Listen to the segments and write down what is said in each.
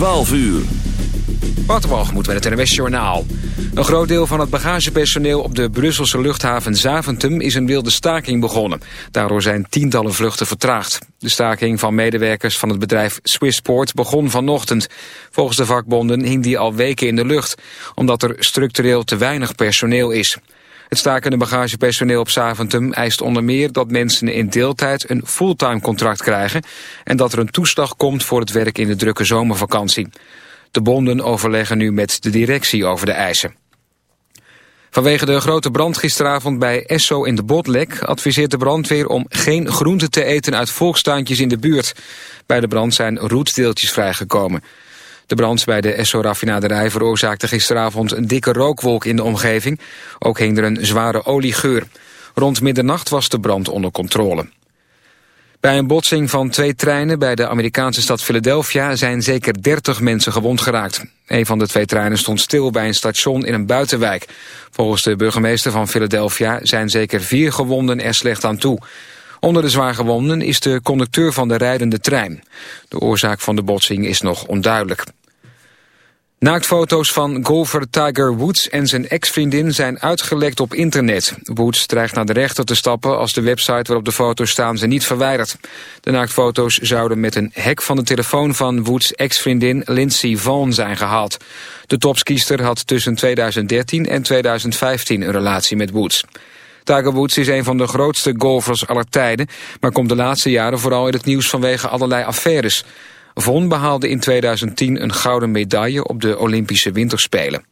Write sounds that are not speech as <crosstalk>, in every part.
12 uur. moet met het NWS Journaal. Een groot deel van het bagagepersoneel op de Brusselse luchthaven Zaventem is een wilde staking begonnen. Daardoor zijn tientallen vluchten vertraagd. De staking van medewerkers van het bedrijf Swissport begon vanochtend. Volgens de vakbonden hing die al weken in de lucht, omdat er structureel te weinig personeel is. Het stakende bagagepersoneel op Saventum eist onder meer dat mensen in deeltijd een fulltime contract krijgen en dat er een toeslag komt voor het werk in de drukke zomervakantie. De bonden overleggen nu met de directie over de eisen. Vanwege de grote brand gisteravond bij Esso in de Botlek... adviseert de brandweer om geen groente te eten uit volkstuintjes in de buurt. Bij de brand zijn roetdeeltjes vrijgekomen. De brand bij de Esso-raffinaderij veroorzaakte gisteravond een dikke rookwolk in de omgeving. Ook hing er een zware oliegeur. Rond middernacht was de brand onder controle. Bij een botsing van twee treinen bij de Amerikaanse stad Philadelphia zijn zeker 30 mensen gewond geraakt. Een van de twee treinen stond stil bij een station in een buitenwijk. Volgens de burgemeester van Philadelphia zijn zeker vier gewonden er slecht aan toe. Onder de zwaargewonden is de conducteur van de rijdende trein. De oorzaak van de botsing is nog onduidelijk. Naaktfoto's van golfer Tiger Woods en zijn ex-vriendin zijn uitgelekt op internet. Woods dreigt naar de rechter te stappen als de website waarop de foto's staan ze niet verwijdert. De naaktfoto's zouden met een hack van de telefoon van Woods ex-vriendin Lindsey Vaughn zijn gehaald. De topskiester had tussen 2013 en 2015 een relatie met Woods. Tiger Woods is een van de grootste golfers aller tijden... maar komt de laatste jaren vooral in het nieuws vanwege allerlei affaires. Von behaalde in 2010 een gouden medaille op de Olympische Winterspelen.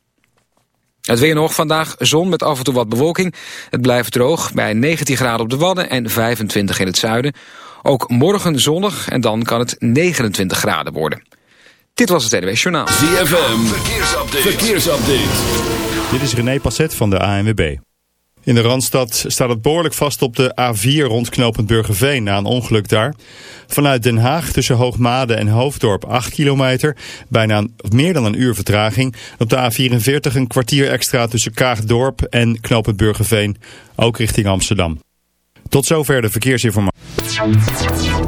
Het weer nog vandaag zon met af en toe wat bewolking. Het blijft droog bij 19 graden op de Wadden en 25 in het zuiden. Ook morgen zonnig en dan kan het 29 graden worden. Dit was het NWS Journaal. ZFM, verkeersupdate. verkeersupdate. Dit is René Passet van de ANWB. In de Randstad staat het behoorlijk vast op de A4 rond knooppunt Burgerveen na een ongeluk daar. Vanuit Den Haag tussen Hoogmade en Hoofddorp 8 kilometer, bijna meer dan een uur vertraging. Op de A44 een kwartier extra tussen Kaagdorp en knooppunt Burgerveen, ook richting Amsterdam. Tot zover de verkeersinformatie.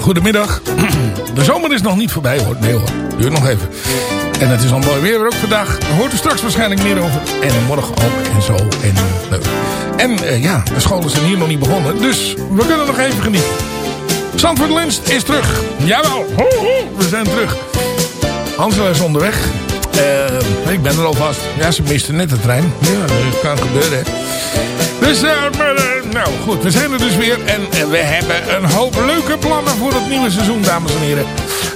Goedemiddag. <clears throat> De zomer is nog niet voorbij hoor. Nee hoor, duurt nog even. En het is al mooi weer ook vandaag. Daar hoort er straks waarschijnlijk meer over. En morgen ook en zo. En leuk. En uh, ja, de scholen zijn hier nog niet begonnen. Dus we kunnen nog even genieten. Zandvoort Lunch is terug. Jawel, ho, ho, we zijn terug. Hansel is onderweg. Uh, ik ben er alvast. Ja, ze misten net de trein. Ja, dat kan gebeuren. Dus, uh, maar, nou goed, we zijn er dus weer. En we hebben een hoop leuke plannen voor het nieuwe seizoen, dames en heren.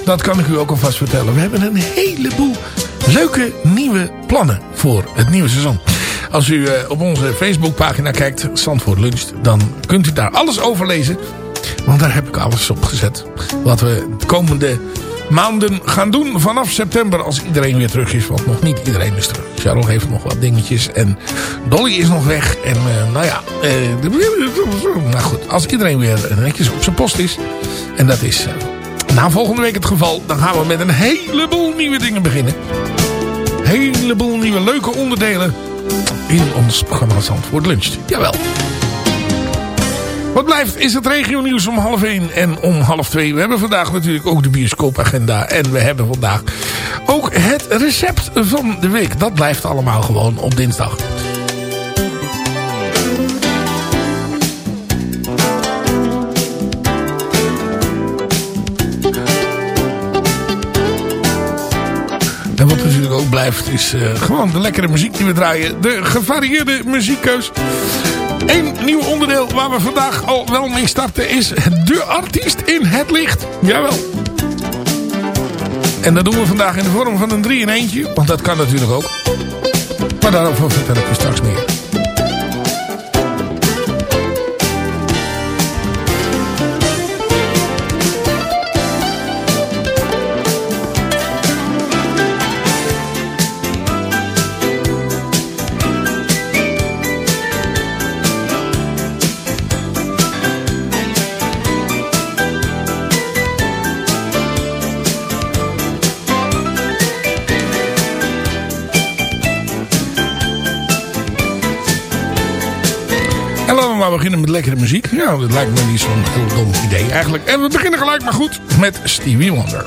Dat kan ik u ook alvast vertellen. We hebben een heleboel leuke nieuwe plannen voor het nieuwe seizoen. Als u op onze Facebookpagina kijkt, Zandvoort Lunch, dan kunt u daar alles over lezen. Want daar heb ik alles op gezet. Wat we de komende maanden gaan doen vanaf september als iedereen weer terug is. Want nog niet iedereen is terug. Charles heeft nog wat dingetjes en Dolly is nog weg. En uh, nou ja, uh, nou goed, als iedereen weer netjes op zijn post is. En dat is uh, na volgende week het geval. Dan gaan we met een heleboel nieuwe dingen beginnen. Heleboel nieuwe leuke onderdelen in ons programma Zandvoort Luncht. Jawel. Wat blijft is het regionieuws om half 1 en om half 2. We hebben vandaag natuurlijk ook de bioscoopagenda. En we hebben vandaag ook het recept van de week. Dat blijft allemaal gewoon op dinsdag. En wat natuurlijk ook blijft is uh, gewoon de lekkere muziek die we draaien. De gevarieerde muziekkeus. Eén nieuw onderdeel waar we vandaag al wel mee starten is de artiest in het licht. Jawel. En dat doen we vandaag in de vorm van een 3 in eentje. Want dat kan natuurlijk ook. Maar daarover vertel ik je straks meer. Maar beginnen met lekkere muziek. Ja, dat lijkt me niet zo'n heel dom idee eigenlijk. En we beginnen gelijk maar goed met Stevie Wonder.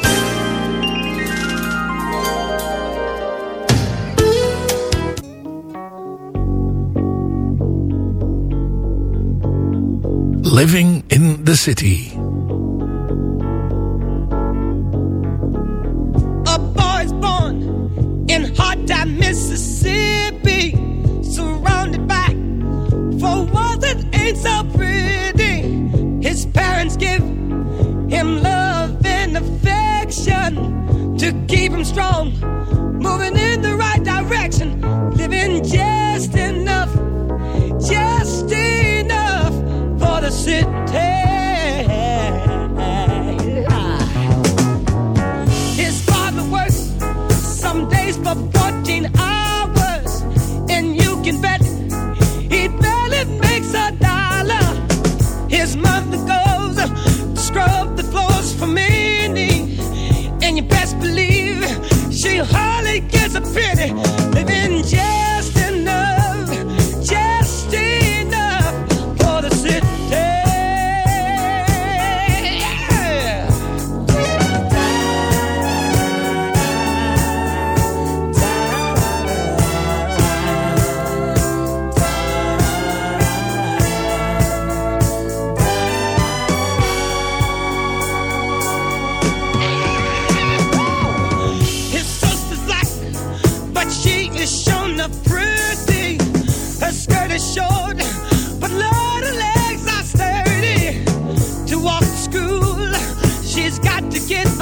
Living in the City.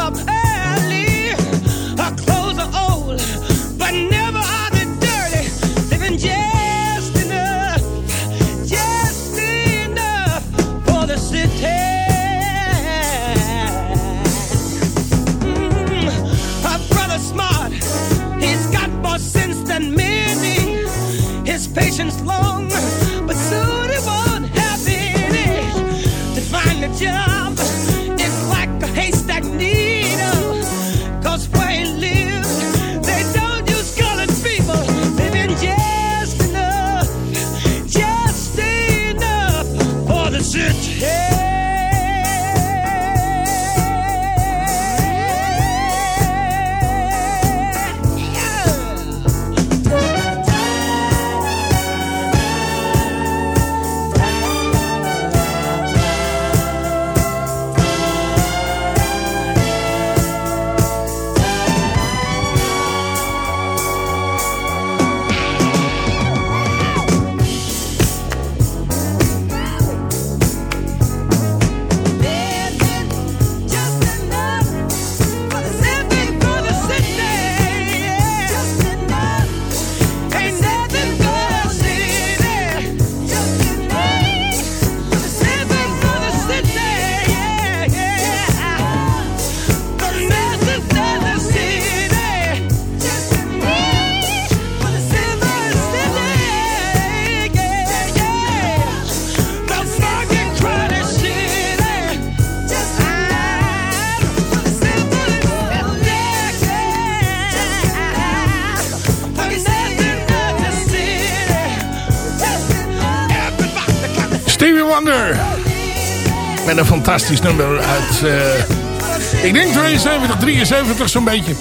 up. Hey! Met een fantastisch nummer uit, uh, ik denk 72, 73 zo'n beetje.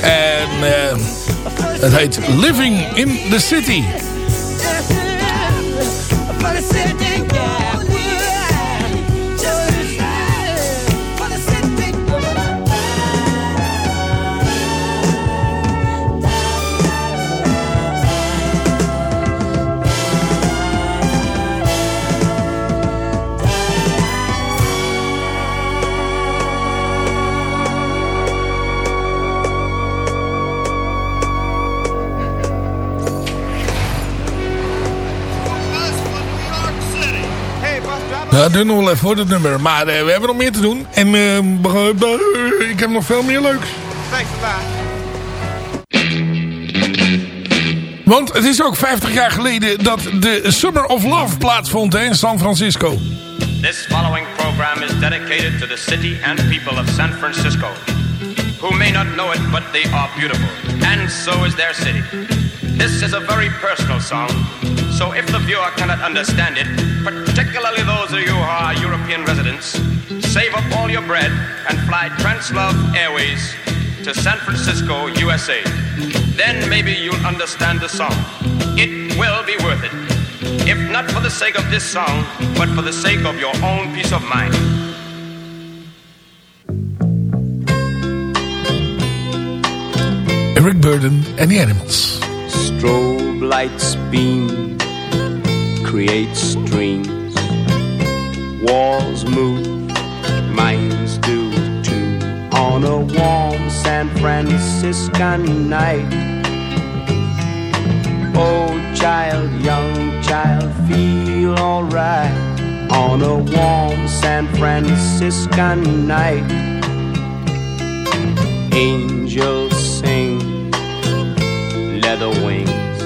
En uh, het heet Living in the City. Ja, doe nog wel even voor het nummer. Maar uh, we hebben nog meer te doen. En uh, ik heb nog veel meer leuks. Want het is ook 50 jaar geleden dat de Summer of Love plaatsvond in San Francisco. This following program is dedicated to the city and people of San Francisco. Who may not know it, but they are beautiful. And so is their city. This is a very personal song. So if the viewer cannot understand it, particularly those of you who are European residents, save up all your bread and fly Translove Airways to San Francisco, USA. Then maybe you'll understand the song. It will be worth it. If not for the sake of this song, but for the sake of your own peace of mind. Eric Burden and the Animals. Strobe lights beam create streams. Walls move, minds do too. On a warm San Franciscan night. Oh, child, young child, feel alright. On a warm San Franciscan night. Angels sing, leather wings,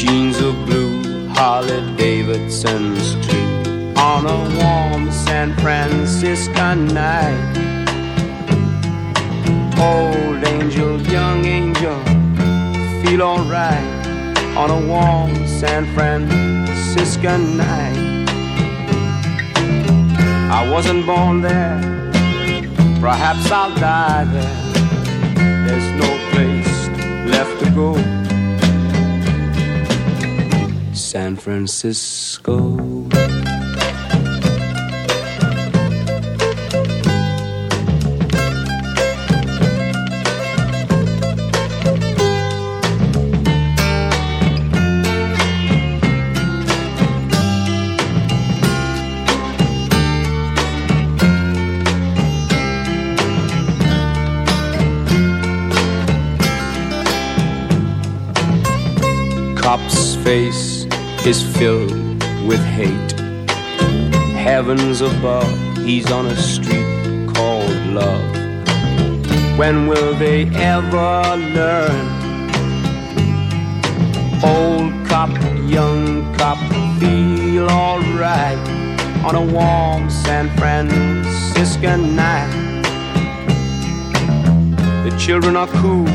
jeans of blue Harley Davidson's too on a warm San Francisco night. Old angel, young angel, feel alright on a warm San Francisco night. I wasn't born there, perhaps I'll die there. There's no place left to go. San Francisco. Face is filled with hate. Heavens above, he's on a street called love. When will they ever learn? Old cop, young cop, feel alright on a warm San Francisco night. The children are cool,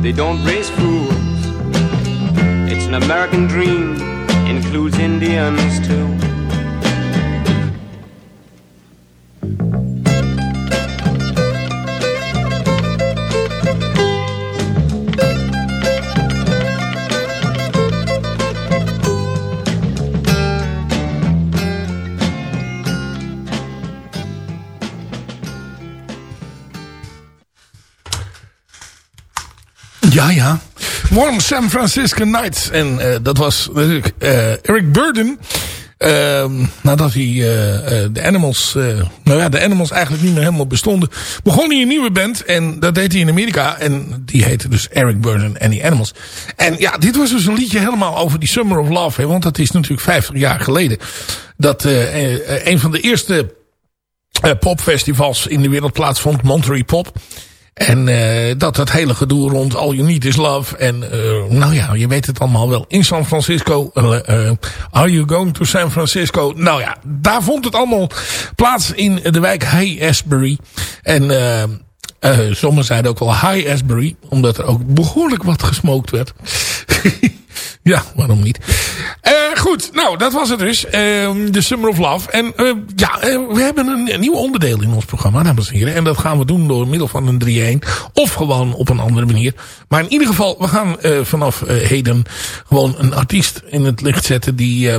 they don't raise fools an American dream includes Indians too. Ja, ja. Warm San Francisco Nights. En uh, dat was natuurlijk uh, Eric Burden. Uh, nadat hij uh, de Animals, nou ja, de Animals eigenlijk niet meer helemaal bestonden, begon hij een nieuwe band. En dat deed hij in Amerika. En die heette dus Eric Burden en the Animals. En ja, dit was dus een liedje helemaal over die Summer of Love. Hè, want dat is natuurlijk 50 jaar geleden. Dat een van de eerste popfestivals in de wereld plaatsvond, Monterey Pop. En uh, dat het hele gedoe rond All You Need Is Love. En uh, nou ja, je weet het allemaal wel. In San Francisco. Uh, are You Going to San Francisco? Nou ja, daar vond het allemaal plaats in de wijk High Asbury. En uh, sommigen zeiden ook wel High Asbury. Omdat er ook behoorlijk wat gesmokt werd. <laughs> ja, waarom niet? Uh, goed. Nou, dat was het dus. Ehm, de Summer of Love. En uh, ja, we hebben een, een, nieuw onderdeel in ons programma, dames en heren. En dat gaan we doen door middel van een 3-1. Of gewoon op een andere manier. Maar in ieder geval, we gaan vanaf heden gewoon een artiest in het licht zetten die...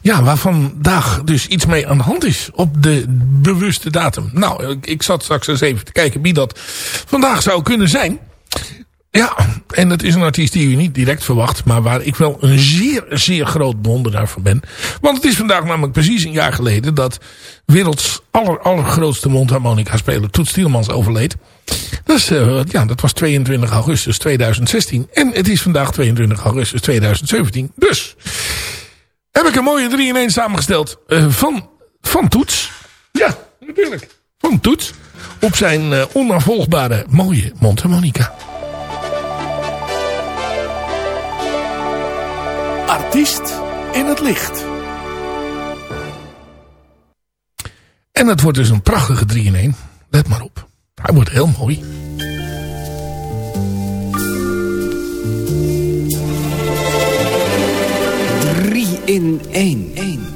ja, waar vandaag dus iets mee aan de hand is op de bewuste datum. Nou, ik, ik zat straks eens even te kijken wie dat vandaag zou kunnen zijn. Ja, en dat is een artiest die u niet direct verwacht, maar waar ik wel een zeer, zeer groot bewonderaar van ben. Want het is vandaag namelijk precies een jaar geleden dat werelds aller, allergrootste mondharmonica speler Toet Stielmans overleed. Dat, uh, ja, dat was 22 augustus 2016 en het is vandaag 22 augustus 2017. Dus heb ik een mooie 3 in 1 samengesteld uh, van, van Toets. Ja, natuurlijk. Van Toets. Op zijn uh, onafvolgbare mooie mondharmonica. Artiest in het licht. En het wordt dus een prachtige 3 in 1. Let maar op. Hij wordt heel mooi. In één.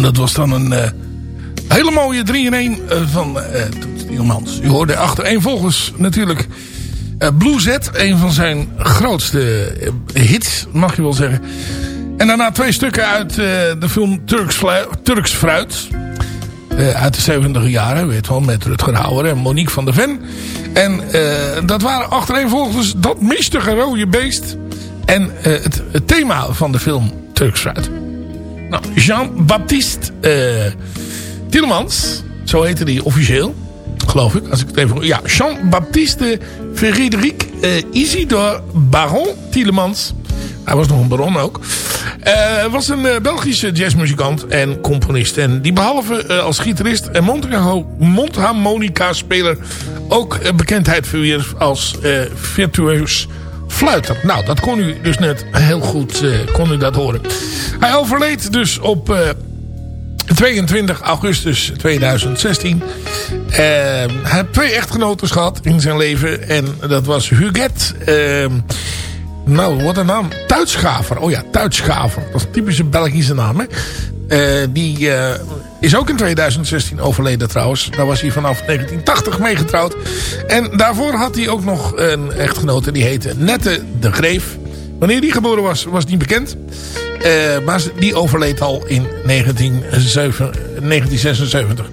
En dat was dan een uh, hele mooie 3-in-1 van uh, Toets Tielmans. U hoorde achtereenvolgens natuurlijk Blue Z. Een van zijn grootste hits, mag je wel zeggen. En daarna twee stukken uit de film Turks, Fruit. uit de 70 jaren, weet wel, met Rutger Hauer en Monique van der Ven. En dat waren achtereenvolgens dat mistige rode beest... En het, thema van de film Turks Fruit. Jean-Baptiste uh, Tielemans, zo heette hij officieel, geloof ik. Als ik het even... Ja, Jean-Baptiste Frédéric uh, Isidore Baron Tielemans. Hij was nog een baron ook. Uh, was een Belgische jazzmuzikant en componist. En die behalve als gitarist en mondharmonica-speler... ook bekendheid verwierf als virtueus fluiter. Nou, dat kon u dus net heel goed uh, kon u dat horen. Hij overleed dus op uh, eh, 22 augustus 2016. Uh, hij heeft twee echtgenoten gehad in zijn leven. En dat was Huguette... Ehm, nou, wat een naam. Tuitschaver. Oh ja, Tuitschaver. Dat is een typische Belgische naam, hè. Uh, die uh, is ook in 2016 overleden trouwens. Daar was hij vanaf 1980 mee getrouwd. En daarvoor had hij ook nog een echtgenote. Die heette Nette de Greef. Wanneer die geboren was, was niet bekend. Uh, maar die overleed al in 1976.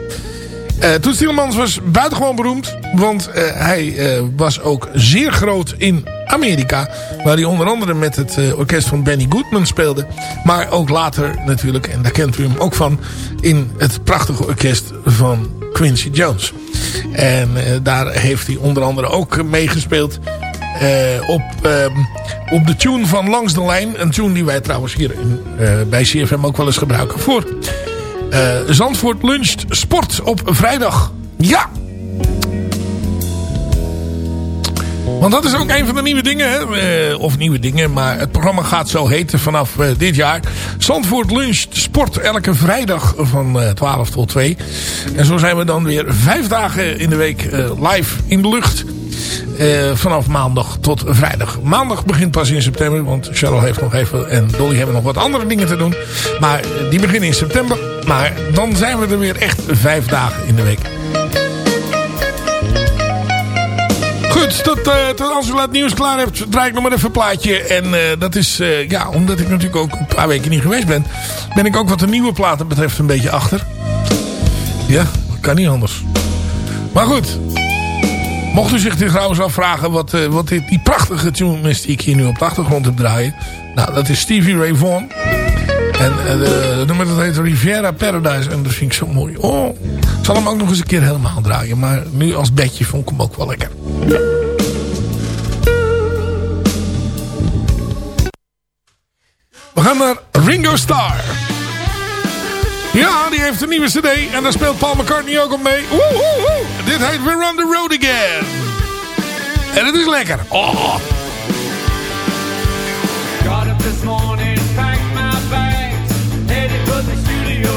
Uh, Toets Tielemans was buitengewoon beroemd. Want uh, hij uh, was ook zeer groot in Amerika. Waar hij onder andere met het orkest van Benny Goodman speelde. Maar ook later natuurlijk, en daar kent u hem ook van... in het prachtige orkest van Quincy Jones. En daar heeft hij onder andere ook meegespeeld... op, ehm, op de tune van Langs de Lijn. Een tune die wij trouwens hier in, bij CFM ook wel eens gebruiken voor... Uh, Zandvoort luncht sport op vrijdag. Ja! Want dat is ook een van de nieuwe dingen. Hè? Uh, of nieuwe dingen, maar het programma gaat zo heten vanaf uh, dit jaar. Zandvoort luncht sport elke vrijdag van 12 tot 2. En zo zijn we dan weer vijf dagen in de week live in de lucht. Uh, vanaf maandag tot vrijdag. Maandag begint pas in september. Want Cheryl heeft nog even en Dolly hebben nog wat andere dingen te doen. Maar die beginnen in september. Maar dan zijn we er weer echt vijf dagen in de week. Goed, tot, tot als u het nieuws klaar hebt, draai ik nog maar even een plaatje. En uh, dat is, uh, ja, omdat ik natuurlijk ook een paar weken niet geweest ben... ben ik ook wat de nieuwe platen betreft een beetje achter. Ja, kan niet anders. Maar goed, Mocht u zich trouwens afvragen wat, wat dit, die prachtige tune is die ik hier nu op de achtergrond heb draaien. Nou, dat is Stevie Ray Vaughan. En uh, de nummer dat heet Riviera Paradise. En dat vind ik zo mooi. Oh, ik zal hem ook nog eens een keer helemaal draaien. Maar nu als bedje vond ik hem ook wel lekker. We gaan naar Ringo Starr. Ja, die heeft een nieuwe cd en daar speelt Paul McCartney ook op mee. Woe, woe, woe. Dit heet We're on the Road Again. En het is lekker. Oh.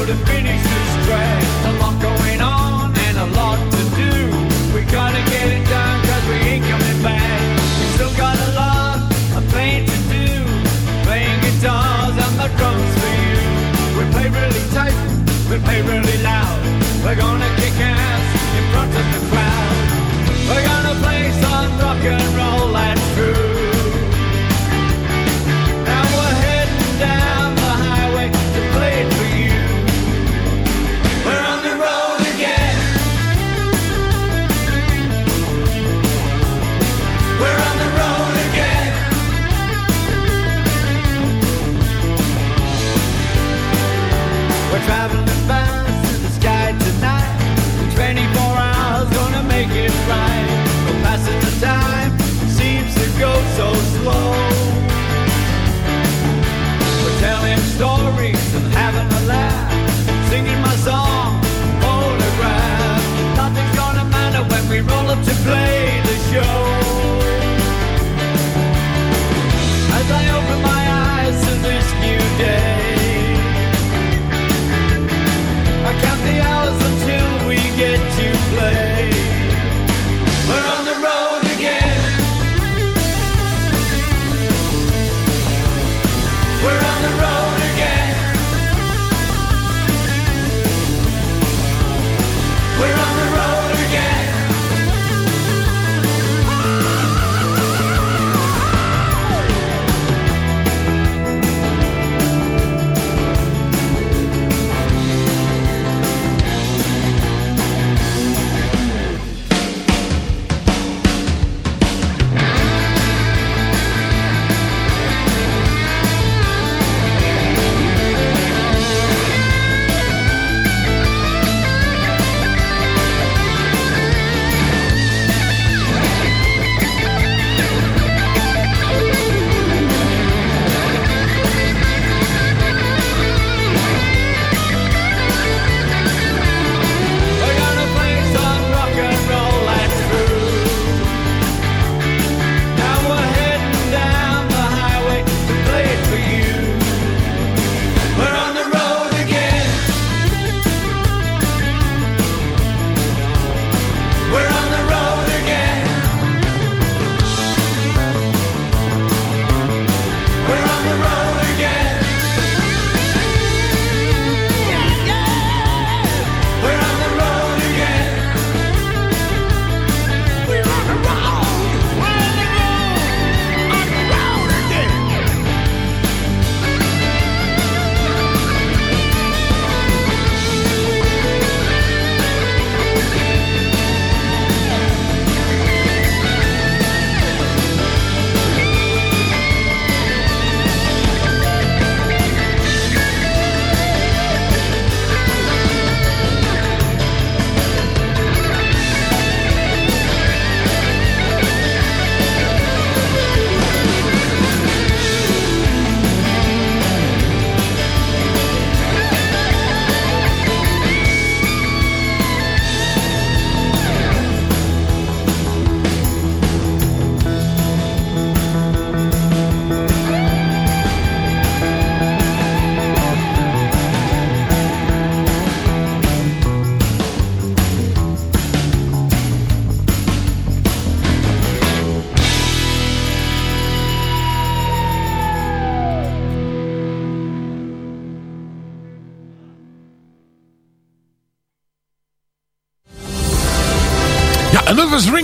To finish this track. A lot going on and a lot to do. We gotta get it done cause we ain't coming back. We still got a lot of playing to do. Playing guitars and the drums for you. We play really tight, we play really loud. We're gonna kick ass in front of the crowd. We're gonna play some rock and roll, that's true. slow.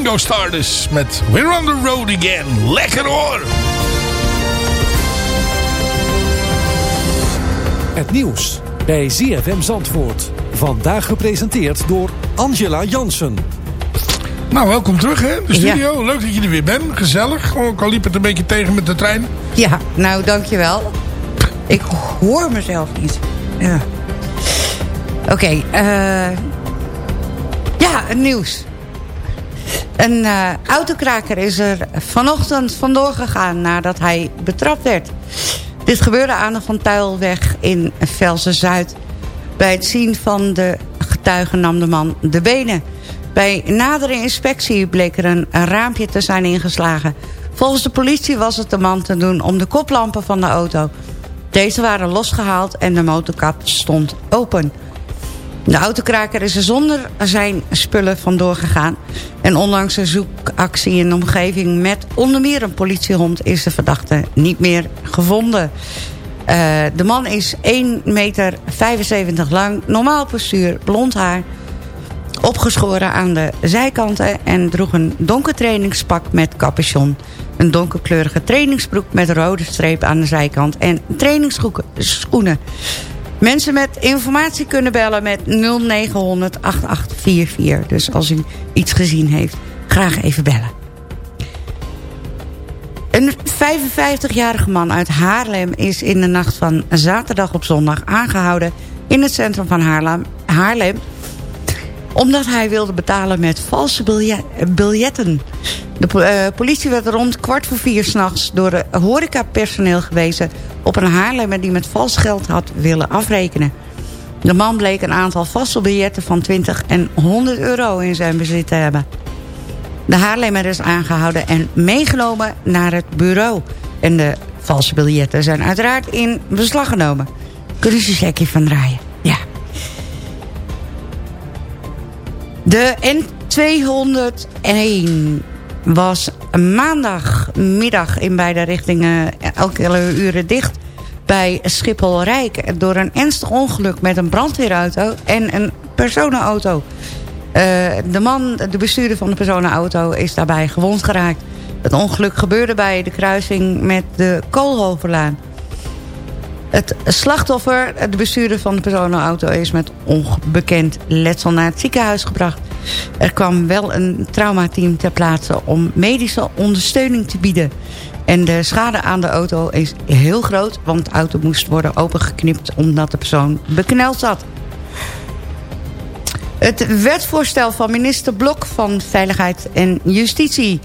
Ringo Starr dus met We're on the road again. Lekker hoor! Het nieuws bij ZFM Zandvoort. Vandaag gepresenteerd door Angela Jansen. Nou, welkom terug hè, de studio. Leuk dat je er weer bent. Gezellig. Ook al liep het een beetje tegen met de trein. Ja, nou dankjewel. Ik hoor mezelf niet. Ja. Oké, eh... ja, het nieuws. Een uh, autokraker is er vanochtend vandoor gegaan nadat hij betrapt werd. Dit gebeurde aan de Van Tuilweg in Velsen-Zuid. Bij het zien van de getuigen nam de man de benen. Bij nadere inspectie bleek er een raampje te zijn ingeslagen. Volgens de politie was het de man te doen om de koplampen van de auto. Deze waren losgehaald en de motorkap stond open. De autokraker is er zonder zijn spullen vandoor gegaan. En ondanks een zoekactie in de omgeving met onder meer een politiehond... is de verdachte niet meer gevonden. Uh, de man is 1,75 meter lang, normaal postuur, blond haar... opgeschoren aan de zijkanten en droeg een donker trainingspak met capuchon. Een donkerkleurige trainingsbroek met rode streep aan de zijkant... en trainingsschoenen. Mensen met informatie kunnen bellen met 0900 8844. Dus als u iets gezien heeft, graag even bellen. Een 55-jarige man uit Haarlem is in de nacht van zaterdag op zondag aangehouden... in het centrum van Haarlem, Haarlem omdat hij wilde betalen met valse biljetten. De uh, politie werd rond kwart voor vier s'nachts door de horecapersoneel gewezen... op een Haarlemmer die met vals geld had willen afrekenen. De man bleek een aantal valse biljetten van 20 en 100 euro in zijn bezit te hebben. De Haarlemmer is aangehouden en meegenomen naar het bureau. En de valse biljetten zijn uiteraard in beslag genomen. Kunnen ze van draaien? De N201 was maandagmiddag in beide richtingen elke uren dicht bij Schiphol-Rijk... door een ernstig ongeluk met een brandweerauto en een personenauto. Uh, de man, de bestuurder van de personenauto, is daarbij gewond geraakt. Het ongeluk gebeurde bij de kruising met de Koolhoverlaan. Het slachtoffer, de bestuurder van de personenauto... is met onbekend letsel naar het ziekenhuis gebracht. Er kwam wel een traumateam ter plaatse om medische ondersteuning te bieden. En de schade aan de auto is heel groot... want de auto moest worden opengeknipt omdat de persoon bekneld zat. Het wetsvoorstel van minister Blok van Veiligheid en Justitie...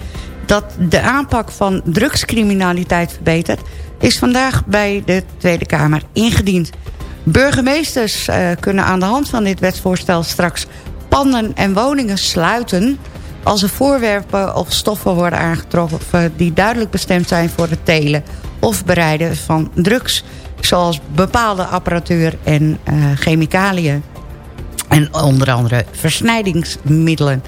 dat de aanpak van drugscriminaliteit verbetert... is vandaag bij de Tweede Kamer ingediend. Burgemeesters uh, kunnen aan de hand van dit wetsvoorstel straks panden en woningen sluiten... als er voorwerpen of stoffen worden aangetroffen... die duidelijk bestemd zijn voor het telen of bereiden van drugs... zoals bepaalde apparatuur en uh, chemicaliën. En onder andere versnijdingsmiddelen.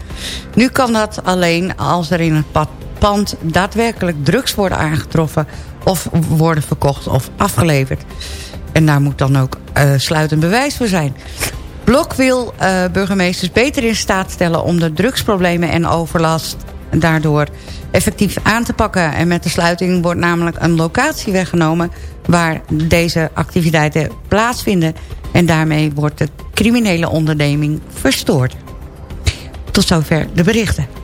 Nu kan dat alleen als er in het pand daadwerkelijk drugs worden aangetroffen... of worden verkocht of afgeleverd. En daar moet dan ook uh, sluitend bewijs voor zijn. Blok wil uh, burgemeesters beter in staat stellen... om de drugsproblemen en overlast daardoor effectief aan te pakken. En met de sluiting wordt namelijk een locatie weggenomen... waar deze activiteiten plaatsvinden. En daarmee wordt de criminele onderneming verstoord. Tot zover de berichten.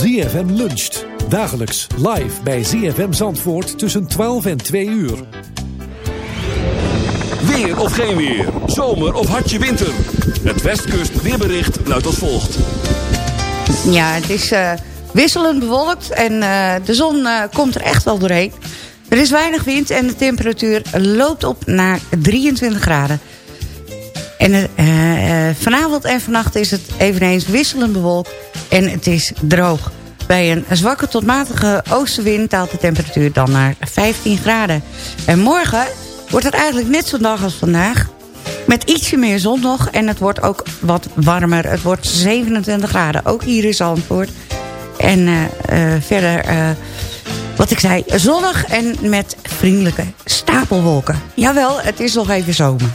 ZFM luncht. Dagelijks live bij ZFM Zandvoort tussen 12 en 2 uur. Weer of geen weer. Zomer of hartje winter. Het Westkust weerbericht luidt als volgt. Ja, het is uh, wisselend bewolkt en uh, de zon uh, komt er echt wel doorheen. Er is weinig wind en de temperatuur loopt op naar 23 graden. En vanavond en vannacht is het eveneens wisselend bewolkt en het is droog. Bij een zwakke tot matige oostenwind daalt de temperatuur dan naar 15 graden. En morgen wordt het eigenlijk net zo'n dag als vandaag. Met ietsje meer zon nog en het wordt ook wat warmer. Het wordt 27 graden, ook hier in Zandvoort. En uh, verder, wat ik zei, zonnig en met vriendelijke stapelwolken. Jawel, het is nog even zomer.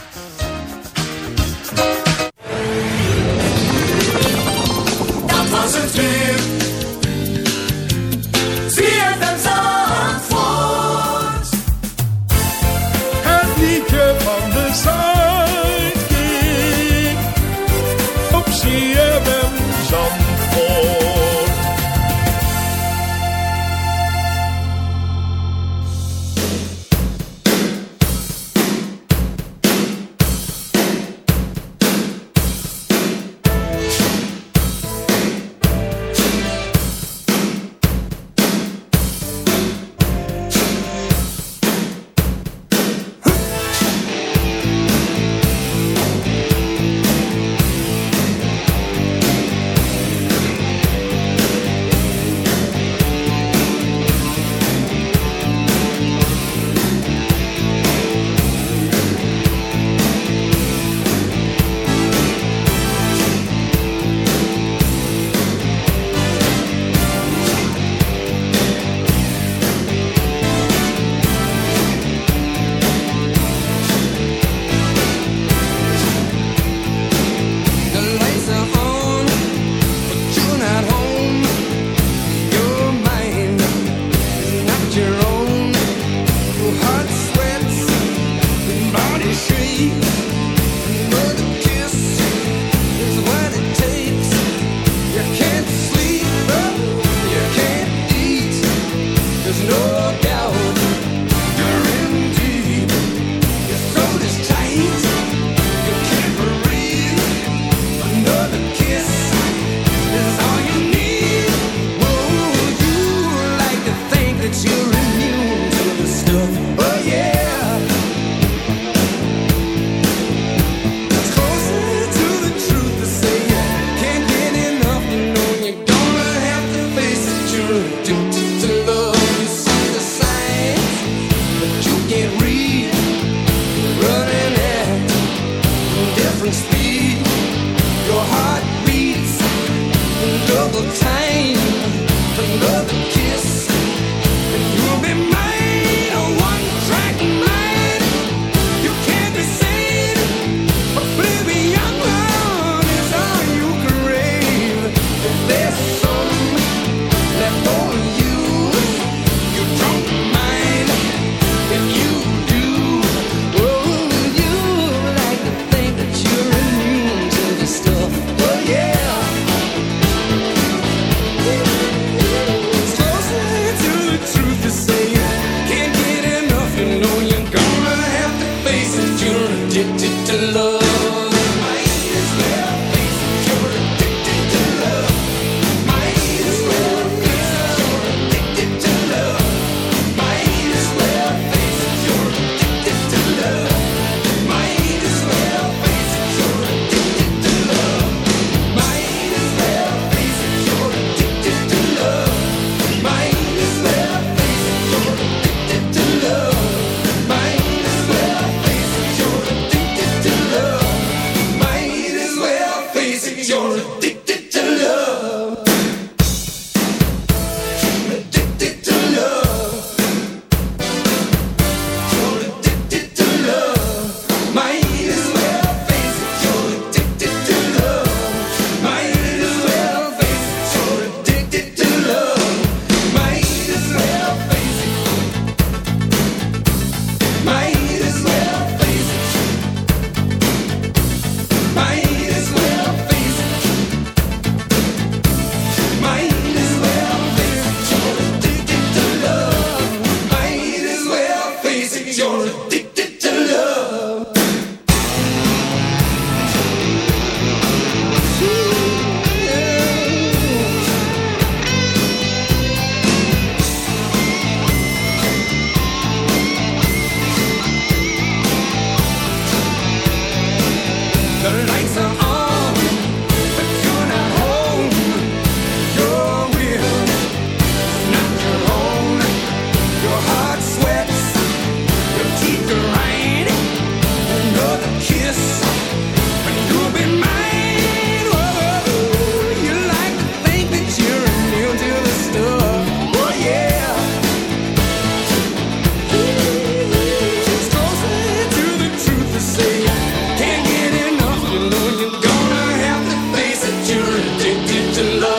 to love.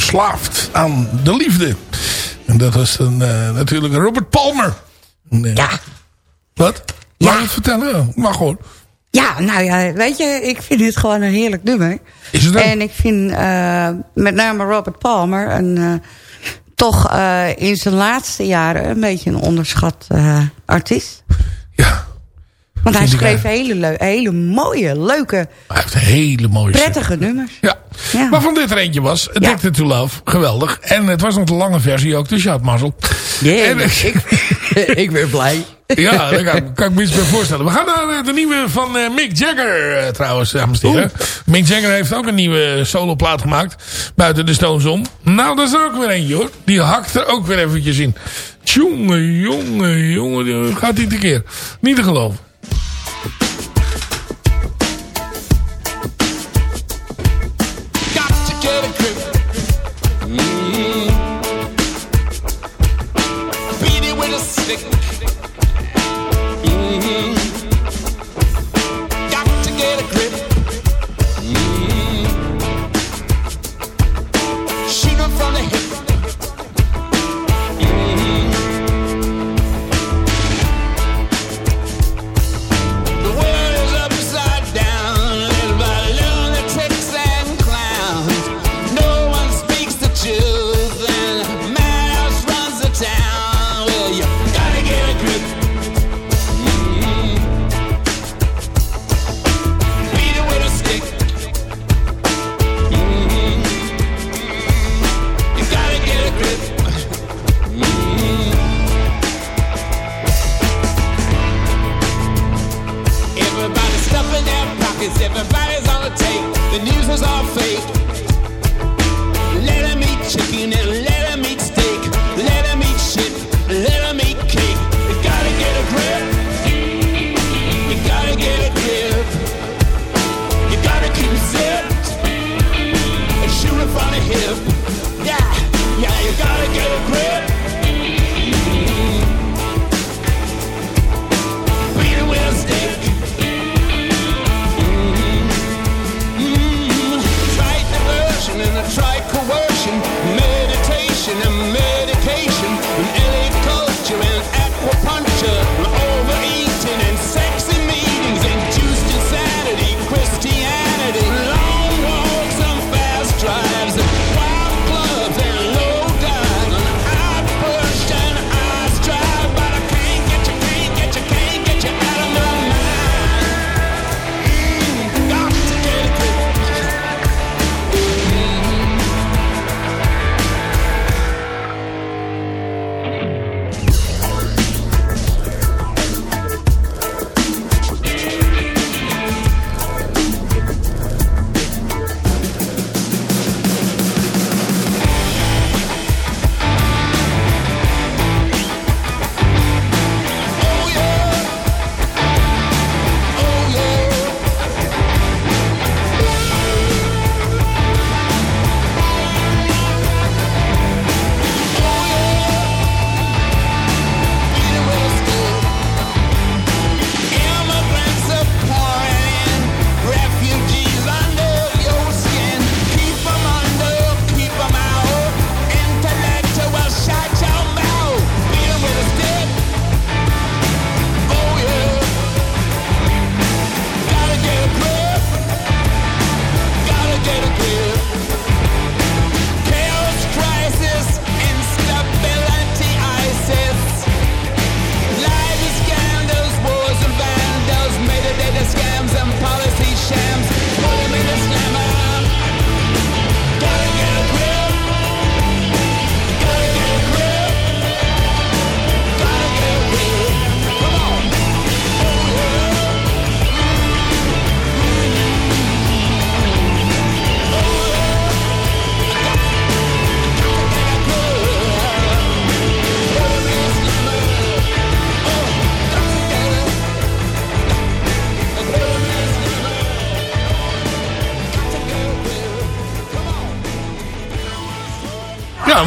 Verslaafd aan de liefde. En dat is een, eh, natuurlijk Robert Palmer. Nee. Ja. Wat? Mag je het vertellen? Mag gewoon. Ja, nou ja, weet je, ik vind het gewoon een heerlijk nummer. Is het? En ik vind eh, met name Robert Palmer een, eh, toch eh, in zijn laatste jaren een beetje een onderschat eh, artiest. Ja. Want hij ik schreef hele, hele mooie, leuke, Hij heeft hele mooie prettige nummers. Ja. Ja. Waarvan dit er eentje was. Addicted to Love. Geweldig. En het was nog de lange versie ook. Dus ja, het mazzel. En, <laughs> ik ben blij. Ja, daar kan, kan ik me iets bij voorstellen. We gaan naar eh, de nieuwe van eh, Mick Jagger eh, trouwens, dames en heren. Mick Jagger heeft ook een nieuwe soloplaat gemaakt. Buiten de Stones om. Nou, dat is er ook weer eentje hoor. Die hakt er ook weer eventjes in. Jongen, jongen. die Gaat die keer. Niet te geloven.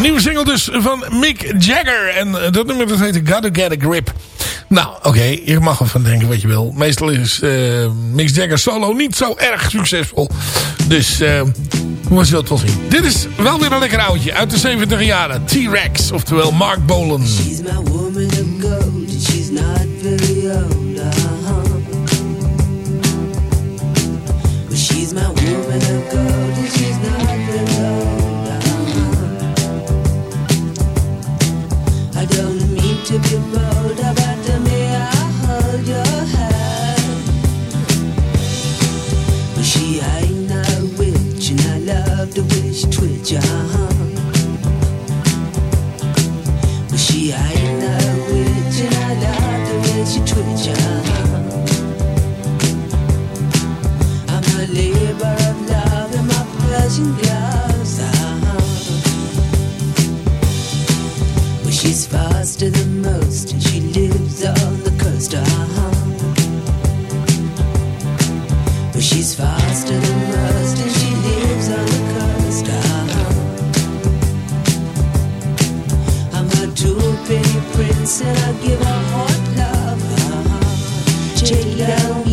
Nieuwe single dus van Mick Jagger. En eh, dat nummer dat heet Gotta Get a Grip. Nou, oké, je mag ervan denken wat je wil. Meestal is eh Mick Jagger solo niet zo erg succesvol. Dus, eh Maar zult het wel zien. Dit is wel weer een lekker oudje uit de 70 jaren. T-Rex, oftewel Mark Bolan. She's my woman of gold. She's not very old. Uh-huh. She's my woman of gold. of your mind. And she lives on the custom I give her hot love. Uh-huh. Take down evil.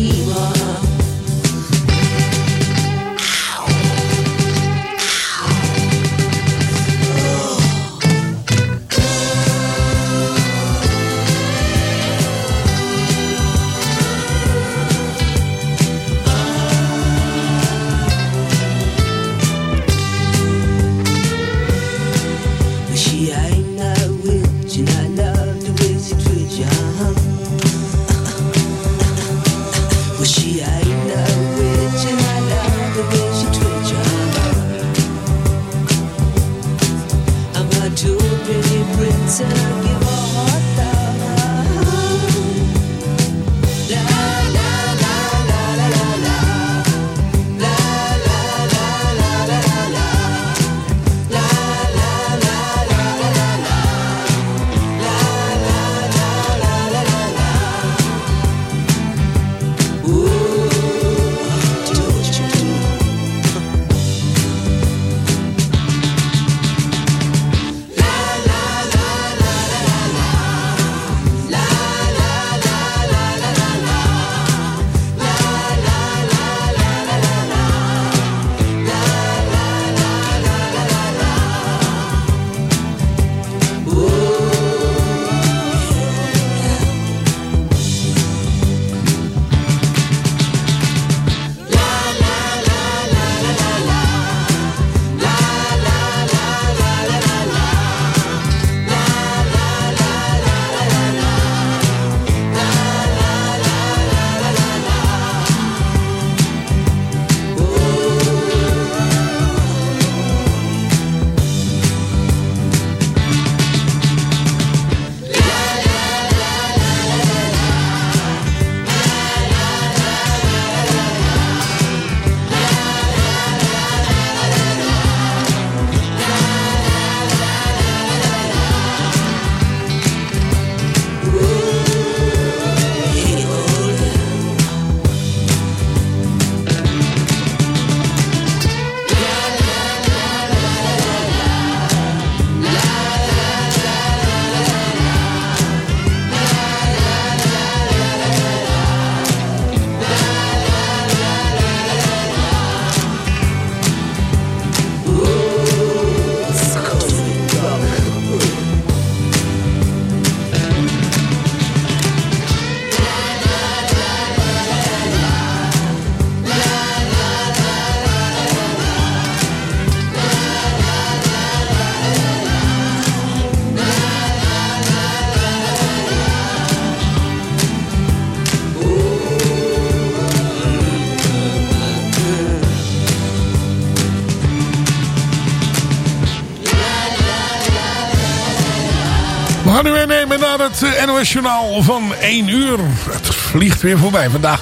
Meenemen naar het eh, NOS Journaal van 1 uur. Het vliegt weer voorbij vandaag.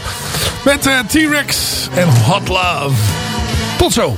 Met eh, T-Rex en Hot Love. Tot zo.